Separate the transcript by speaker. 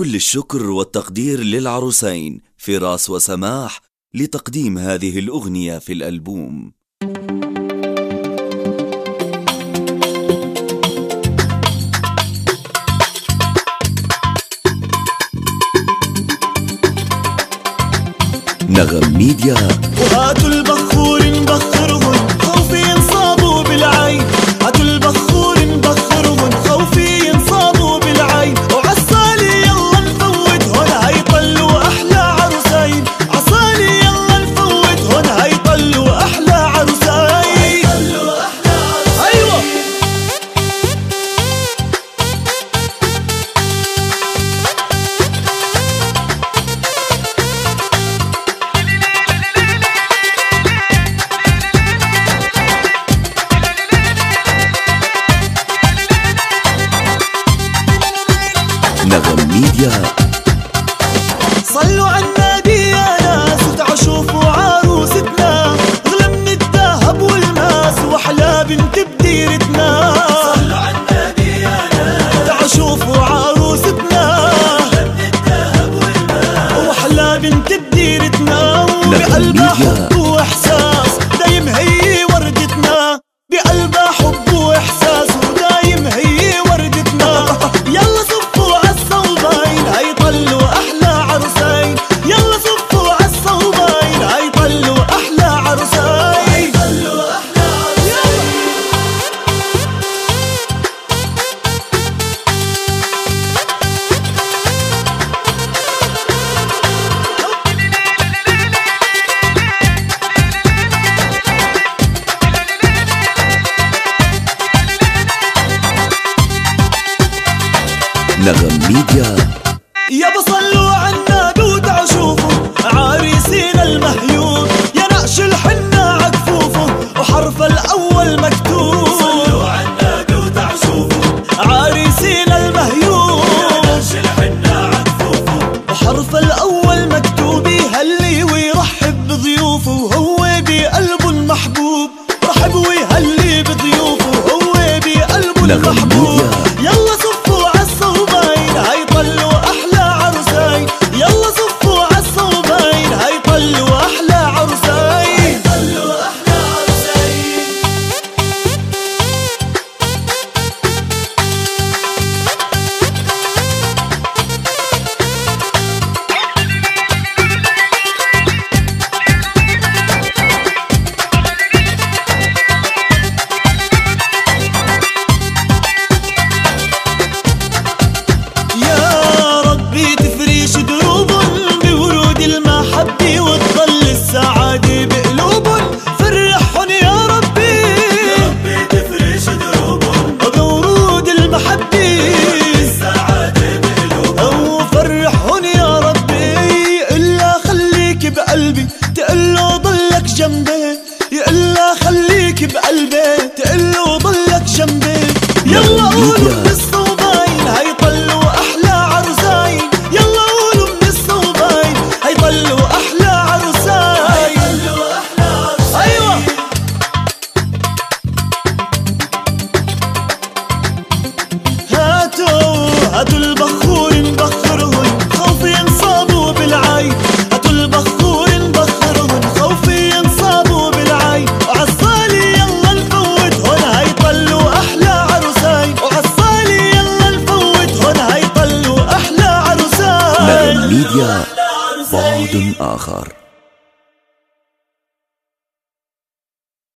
Speaker 1: كل الشكر والتقدير للعروسين فراس وسماح لتقديم هذه الأغنية في الألبوم. نغم ميديا.
Speaker 2: وهاتوا
Speaker 1: ميديا.
Speaker 2: صلوا على النبي يا ناس وتعوا شوفوا عروستنا. اغلى من الذهب والماس واحلى بنت بديرتنا. صلوا على النبي يا ناس تعوا شوفوا عروستنا. اغلى من الذهب والماس واحلى بنت بديرتنا. وبقلبها. حب واحساس دايم هي وردتنا. بقلبها حب
Speaker 1: نغم ميديا.
Speaker 2: يابا صلوا على النبي وتعوا شوفوا عريسين المهيون يا نقش الحنة عكفوفه وحرف الأول مكتوب. صلوا على شوفوا عريسين المهيون يا نقش الحنة عكفوفه. وحرف الأول مكتوب يهلي ويرحب بضيوفه وهو بقلبه المحبوب. رحب ويهلي بضيوفه وهو بقلبه المحبوب. يلا يقلا خليك بقلبي تقله ضلك جنبي. يلا قولوا.
Speaker 1: ميديا بعد آخر.